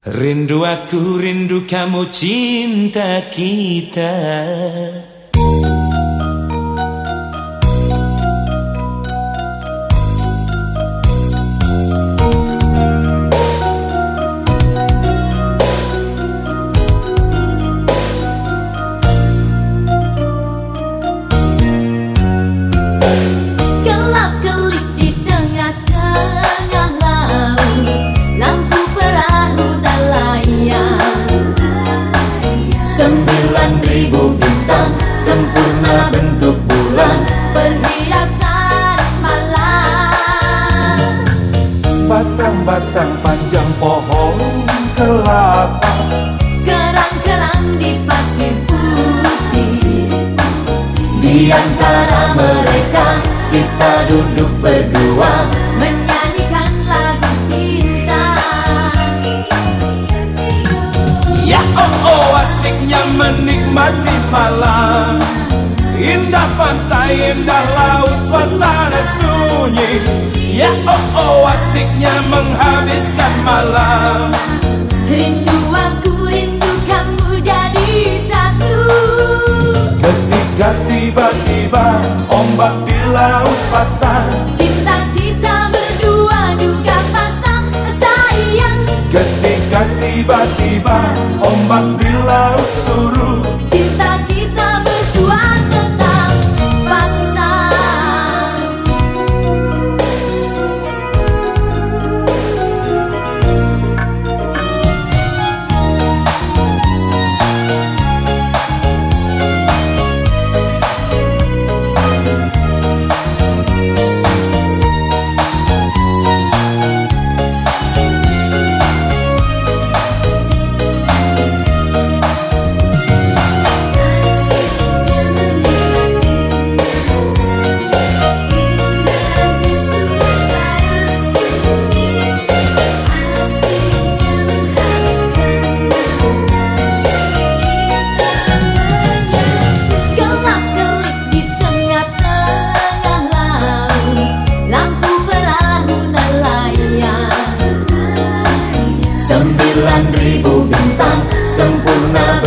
Rindu aku, rindu kamu, cinta kita Batang-batang panjang pohon kelapa. Kerang-kerang di pasir putih. Di antara mereka kita duduk berdua. Menyanyikan lagu cinta. Ya oh oh asiknya menikmati malam Indah pantai, indah laut, suasana sunyi. Ya oh oh asiknya menghabiskan malam. Rindu aku, rindu kamu jadi satu. Ketika tiba-tiba ombak di laut pasang. Cinta kita berdua juga pasang sayang. Ketika tiba-tiba ombak di laut suruh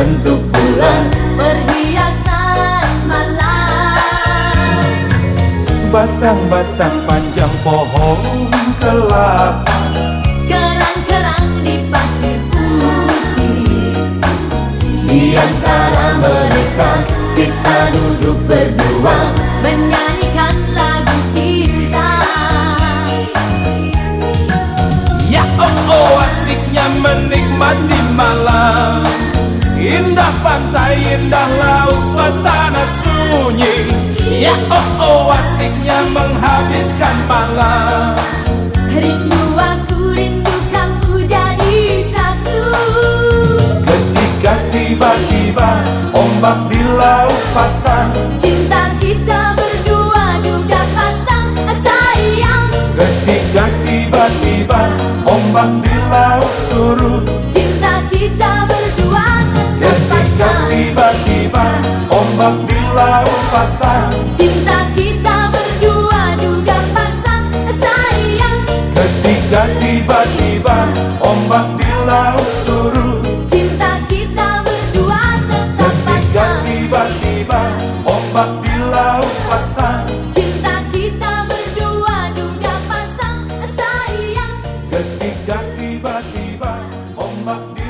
Bentuk bulan. Perhiasan malam. Batang-batang panjang pohon kelapa Kerang-kerang di pasir putih. Di antara mereka kita duduk berdua Menyanyikan Indah pantai, indah laut, suasana sunyi. Ya oh oh asiknya menghabiskan malam. Rindu aku, rindu kamu jadi satu. Ketika tiba-tiba ombak di laut pasang. Cinta kita berdua juga pasang sayang. Ketika tiba-tiba ombak di laut surut. Cinta ombak di laut pasang Cinta kita berdua juga pasang sayang. Ketika tiba-tiba ombak di laut suruh Cinta kita berdua tetap pasang. Ketika tiba-tiba ombak di laut pasang. Cinta kita berdua juga pasang sayang. Ketika tiba-tiba ombak di